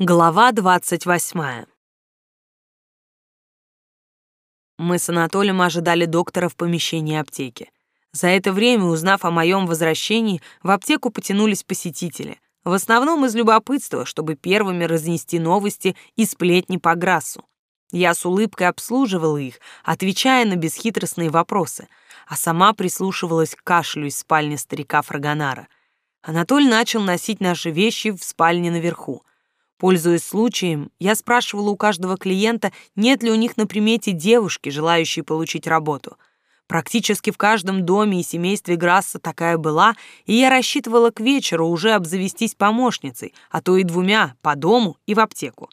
Глава двадцать восьмая. Мы с Анатолием ожидали доктора в помещении аптеки. За это время, узнав о моем возвращении, в аптеку потянулись посетители. В основном из любопытства, чтобы первыми разнести новости и сплетни по Грассу. Я с улыбкой обслуживала их, отвечая на бесхитростные вопросы, а сама прислушивалась к кашлю из спальни старика Фрагонара. Анатоль начал носить наши вещи в спальне наверху — Пользуясь случаем, я спрашивала у каждого клиента, нет ли у них на примете девушки, желающей получить работу. Практически в каждом доме и семействе Грасса такая была, и я рассчитывала к вечеру уже обзавестись помощницей, а то и двумя, по дому и в аптеку.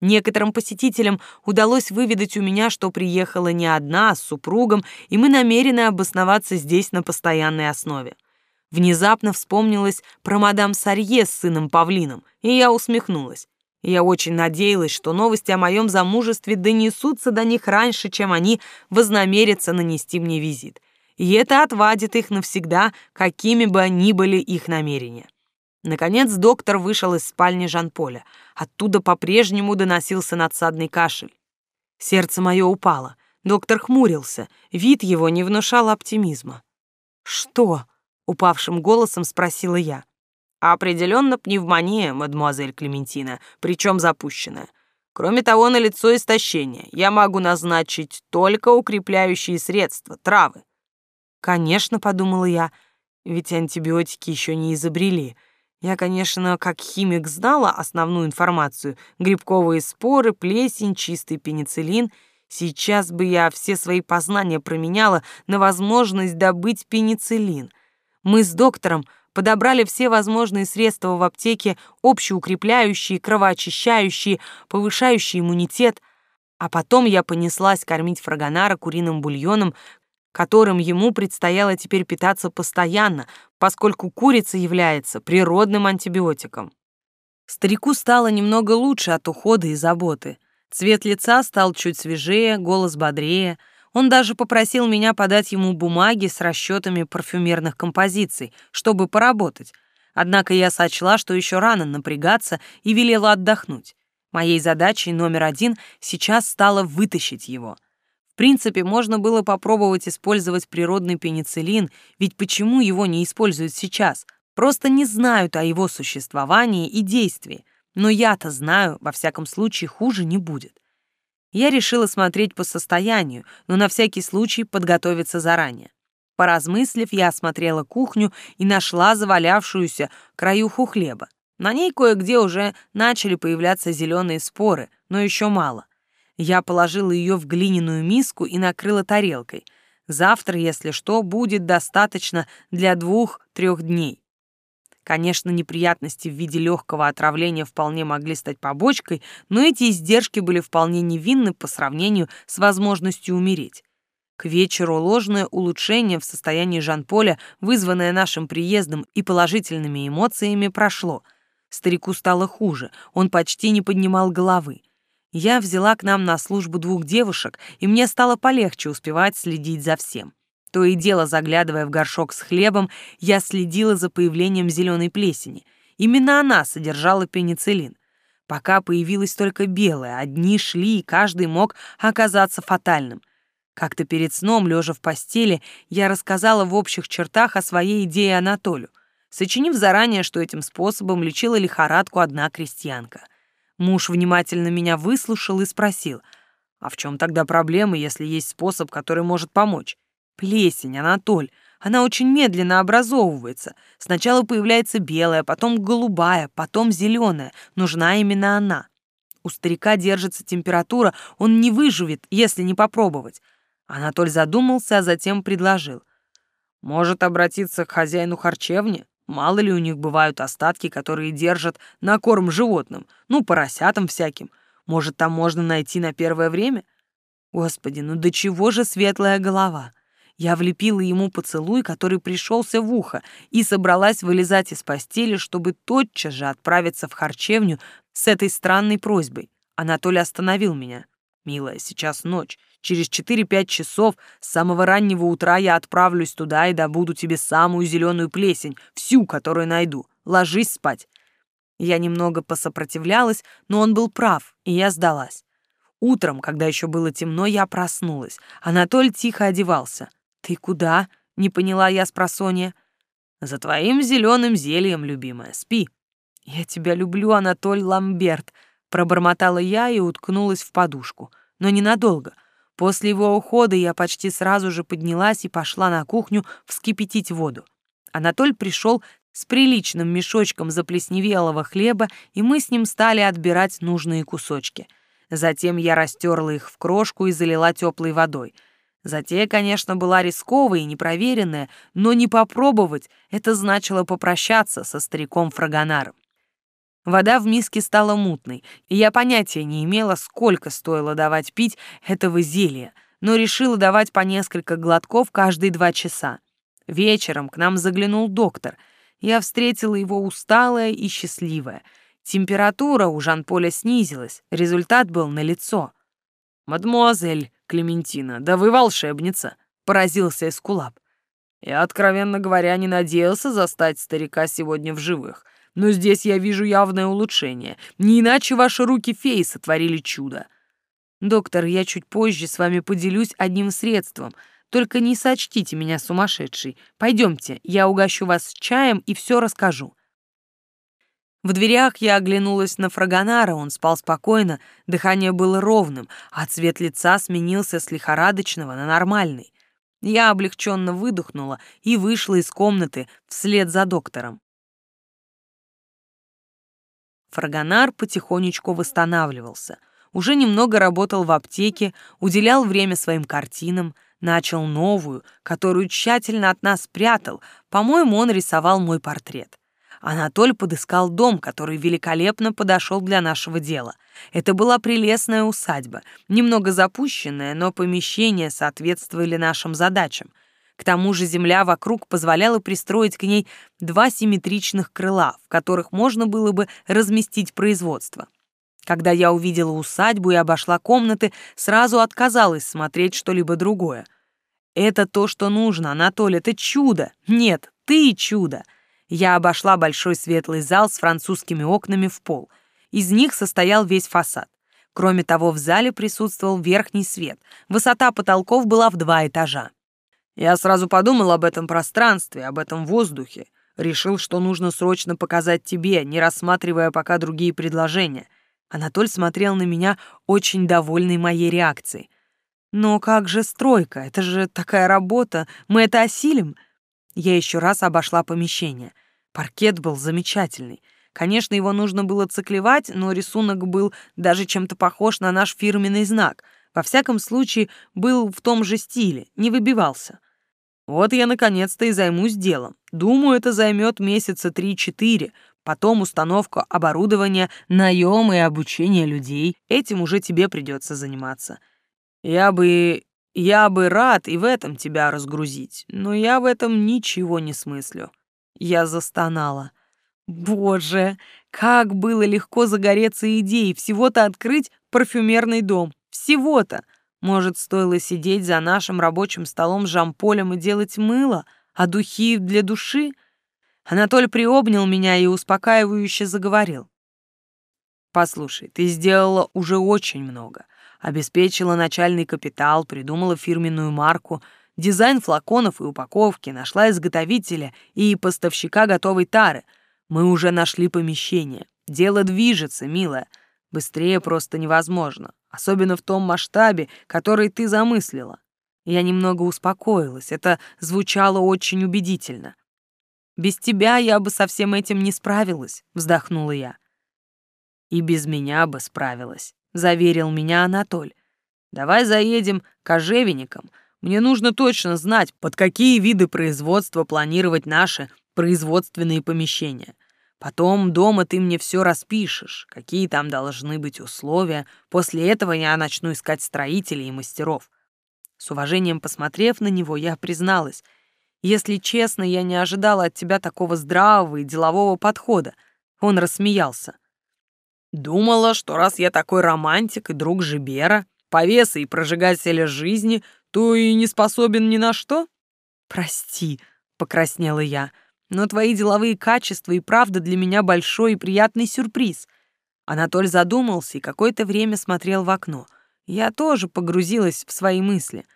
Некоторым посетителям удалось выведать у меня, что приехала не одна, а с супругом, и мы намерены обосноваться здесь на постоянной основе. Внезапно вспомнилось про мадам Сарье с сыном Павлином, и я усмехнулась. Я очень надеялась, что новости о моем замужестве донесутся до них раньше, чем они вознамерятся нанести мне визит. И это отвадит их навсегда, какими бы ни были их намерения. Наконец доктор вышел из спальни Жан-Поля. Оттуда по-прежнему доносился надсадный кашель. Сердце мое упало. Доктор хмурился. Вид его не внушал оптимизма. «Что?» Упавшим голосом спросила я. Определенно пневмония, мадемуазель Клементина, причем запущенная. Кроме того, на лицо истощение. Я могу назначить только укрепляющие средства, травы. Конечно, подумала я, ведь антибиотики еще не изобрели. Я, конечно, как химик знала основную информацию: грибковые споры, плесень, чистый пенициллин. Сейчас бы я все свои познания променяла на возможность добыть пенициллин. Мы с доктором подобрали все возможные средства в аптеке, общеукрепляющие, кровоочищающие, повышающие иммунитет, а потом я понеслась кормить Фрагонара куриным бульоном, которым ему предстояло теперь питаться постоянно, поскольку курица является природным антибиотиком. Старику стало немного лучше от ухода и заботы. Цвет лица стал чуть свежее, голос бодрее — он даже попросил меня подать ему бумаги с расчетами парфюмерных композиций, чтобы поработать. Однако я сочла, что еще рано напрягаться и велела отдохнуть. Моей задачей номер один сейчас стало вытащить его. В принципе, можно было попробовать использовать природный пенициллин, ведь почему его не используют сейчас? Просто не знают о его существовании и действии. Но я-то знаю, во всяком случае, хуже не будет. Я решила смотреть по состоянию, но на всякий случай подготовиться заранее. Поразмыслив, я осмотрела кухню и нашла завалявшуюся краюху хлеба. На ней кое-где уже начали появляться зеленые споры, но еще мало. Я положила ее в глиняную миску и накрыла тарелкой. Завтра, если что, будет достаточно для двух-трех дней. Конечно, неприятности в виде легкого отравления вполне могли стать побочкой, но эти издержки были вполне невинны по сравнению с возможностью умереть. К вечеру ложное улучшение в состоянии Жан-Поля, вызванное нашим приездом и положительными эмоциями, прошло. Старику стало хуже, он почти не поднимал головы. Я взяла к нам на службу двух девушек, и мне стало полегче успевать следить за всем. То и дело, заглядывая в горшок с хлебом, я следила за появлением зеленой плесени. Именно она содержала пенициллин. Пока появилась только белая, одни шли, и каждый мог оказаться фатальным. Как-то перед сном, лежа в постели, я рассказала в общих чертах о своей идее Анатолию, сочинив заранее, что этим способом лечила лихорадку одна крестьянка. Муж внимательно меня выслушал и спросил, а в чем тогда проблема, если есть способ, который может помочь? Плесень, Анатоль. Она очень медленно образовывается. Сначала появляется белая, потом голубая, потом зеленая. Нужна именно она. У старика держится температура, он не выживет, если не попробовать. Анатоль задумался, а затем предложил. Может обратиться к хозяину харчевни? Мало ли у них бывают остатки, которые держат на корм животным, ну, поросятам всяким. Может, там можно найти на первое время? Господи, ну до чего же светлая голова? Я влепила ему поцелуй, который пришелся в ухо, и собралась вылезать из постели, чтобы тотчас же отправиться в харчевню с этой странной просьбой. Анатолий остановил меня. «Милая, сейчас ночь. Через 4-5 часов с самого раннего утра я отправлюсь туда и добуду тебе самую зеленую плесень, всю, которую найду. Ложись спать». Я немного посопротивлялась, но он был прав, и я сдалась. Утром, когда еще было темно, я проснулась. Анатоль тихо одевался. «Ты куда?» — не поняла я с просонья. «За твоим зеленым зельем, любимая, спи». «Я тебя люблю, Анатоль Ламберт», — пробормотала я и уткнулась в подушку. Но ненадолго. После его ухода я почти сразу же поднялась и пошла на кухню вскипятить воду. Анатоль пришел с приличным мешочком заплесневелого хлеба, и мы с ним стали отбирать нужные кусочки — Затем я растерла их в крошку и залила теплой водой. Затея, конечно, была рисковая и непроверенная, но не попробовать — это значило попрощаться со стариком Фрагонаром. Вода в миске стала мутной, и я понятия не имела, сколько стоило давать пить этого зелья, но решила давать по несколько глотков каждые два часа. Вечером к нам заглянул доктор. Я встретила его усталая и счастливая — Температура у Жан-Поля снизилась, результат был налицо. «Мадемуазель Клементина, да вы волшебница!» — поразился Эскулап. «Я, откровенно говоря, не надеялся застать старика сегодня в живых, но здесь я вижу явное улучшение. Не иначе ваши руки феи сотворили чудо». «Доктор, я чуть позже с вами поделюсь одним средством. Только не сочтите меня сумасшедшей. Пойдемте, я угощу вас чаем и все расскажу». В дверях я оглянулась на Фрагонара, он спал спокойно, дыхание было ровным, а цвет лица сменился с лихорадочного на нормальный. Я облегченно выдохнула и вышла из комнаты вслед за доктором. Фрагонар потихонечку восстанавливался. Уже немного работал в аптеке, уделял время своим картинам, начал новую, которую тщательно от нас прятал. По-моему, он рисовал мой портрет. Анатоль подыскал дом, который великолепно подошел для нашего дела. Это была прелестная усадьба, немного запущенная, но помещения соответствовали нашим задачам. К тому же земля вокруг позволяла пристроить к ней два симметричных крыла, в которых можно было бы разместить производство. Когда я увидела усадьбу и обошла комнаты, сразу отказалась смотреть что-либо другое. Это то, что нужно, Анатолий, это чудо. Нет, ты чудо. Я обошла большой светлый зал с французскими окнами в пол. Из них состоял весь фасад. Кроме того, в зале присутствовал верхний свет. Высота потолков была в два этажа. Я сразу подумал об этом пространстве, об этом воздухе. Решил, что нужно срочно показать тебе, не рассматривая пока другие предложения. Анатоль смотрел на меня, очень довольный моей реакцией. «Но как же стройка? Это же такая работа. Мы это осилим?» Я еще раз обошла помещение. Паркет был замечательный. Конечно, его нужно было циклевать, но рисунок был даже чем-то похож на наш фирменный знак. Во всяком случае, был в том же стиле, не выбивался. Вот я наконец-то и займусь делом. Думаю, это займет месяца три-четыре. Потом установка оборудования, наем и обучение людей. Этим уже тебе придется заниматься. Я бы я бы рад и в этом тебя разгрузить, но я в этом ничего не смыслю. Я застонала. Боже, как было легко загореться идеей всего-то открыть парфюмерный дом. Всего-то. Может, стоило сидеть за нашим рабочим столом с жамполем и делать мыло, а духи для души? Анатоль приобнял меня и успокаивающе заговорил. «Послушай, ты сделала уже очень много обеспечила начальный капитал, придумала фирменную марку, дизайн флаконов и упаковки, нашла изготовителя и поставщика готовой тары. Мы уже нашли помещение. Дело движется, милая. Быстрее просто невозможно, особенно в том масштабе, который ты замыслила. Я немного успокоилась, это звучало очень убедительно. «Без тебя я бы со всем этим не справилась», — вздохнула я. «И без меня бы справилась», заверил меня Анатоль. Давай заедем к ожевенникам. Мне нужно точно знать, под какие виды производства планировать наши производственные помещения. Потом дома ты мне все распишешь, какие там должны быть условия. После этого я начну искать строителей и мастеров. С уважением посмотрев на него, я призналась. Если честно, я не ожидала от тебя такого здравого и делового подхода. Он рассмеялся. Думала, что раз я такой романтик и друг Жибера, повеса и прожигателя жизни, то и не способен ни на что? Прости, покраснела я. но твои деловые качества и правда для меня большой и приятный сюрприз. Анатоль задумался и какое-то время смотрел в окно. Я тоже погрузилась в свои мысли.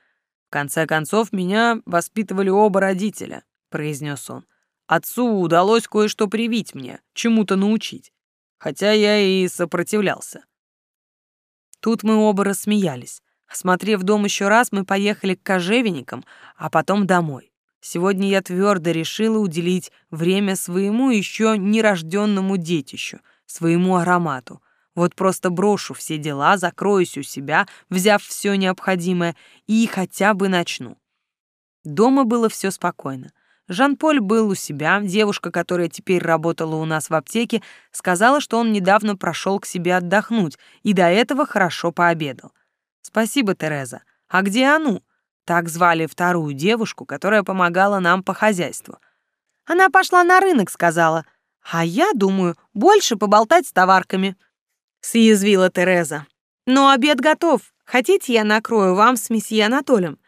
В конце концов, меня воспитывали оба родителя, произнес он. Отцу удалось кое-что привить мне, чему-то научить. Хотя я и сопротивлялся. Тут мы оба рассмеялись. Осмотрев дом еще раз, мы поехали к кожевенникам, а потом домой. Сегодня я твердо решила уделить время своему еще нерожденному детищу, своему аромату. Вот просто брошу все дела, закроюсь у себя, взяв все необходимое, и хотя бы начну. Дома было все спокойно. Жан-Поль был у себя, девушка, которая теперь работала у нас в аптеке, сказала, что он недавно прошел к себе отдохнуть и до этого хорошо пообедал. «Спасибо, Тереза. А где Ану?» Так звали вторую девушку, которая помогала нам по хозяйству. «Она пошла на рынок», — сказала. «А я думаю, больше поболтать с товарками», — съязвила Тереза. «Но обед готов. Хотите, я накрою вам с месье Анатолием?»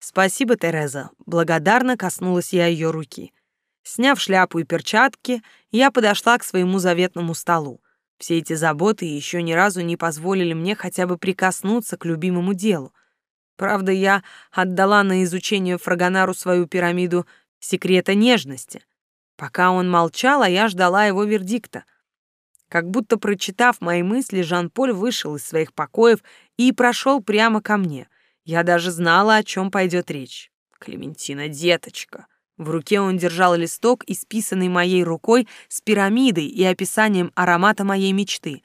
«Спасибо, Тереза», — благодарно коснулась я ее руки. Сняв шляпу и перчатки, я подошла к своему заветному столу. Все эти заботы еще ни разу не позволили мне хотя бы прикоснуться к любимому делу. Правда, я отдала на изучение Фрагонару свою пирамиду секрета нежности. Пока он молчал, а я ждала его вердикта. Как будто прочитав мои мысли, Жан-Поль вышел из своих покоев и прошел прямо ко мне — я даже знала, о чем пойдет речь. Клементина, деточка. В руке он держал листок, исписанный моей рукой с пирамидой и описанием аромата моей мечты.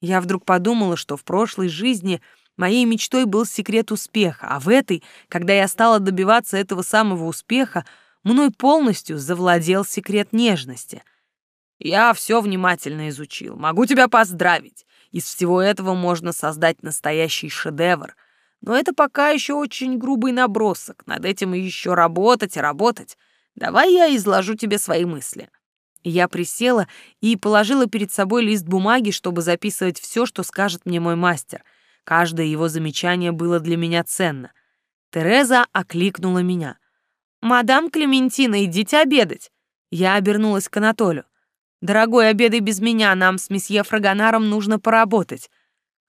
Я вдруг подумала, что в прошлой жизни моей мечтой был секрет успеха, а в этой, когда я стала добиваться этого самого успеха, мной полностью завладел секрет нежности. Я все внимательно изучил. Могу тебя поздравить. Из всего этого можно создать настоящий шедевр — но это пока еще очень грубый набросок. Над этим еще работать и работать. Давай я изложу тебе свои мысли. Я присела и положила перед собой лист бумаги, чтобы записывать все, что скажет мне мой мастер. Каждое его замечание было для меня ценно. Тереза окликнула меня. «Мадам Клементина, идите обедать!» Я обернулась к Анатолию. «Дорогой, обедай без меня, нам с месье Фрагонаром нужно поработать.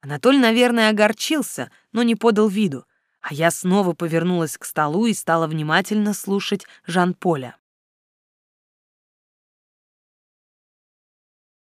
Анатоль, наверное, огорчился, но не подал виду, а я снова повернулась к столу и стала внимательно слушать Жан-Поля.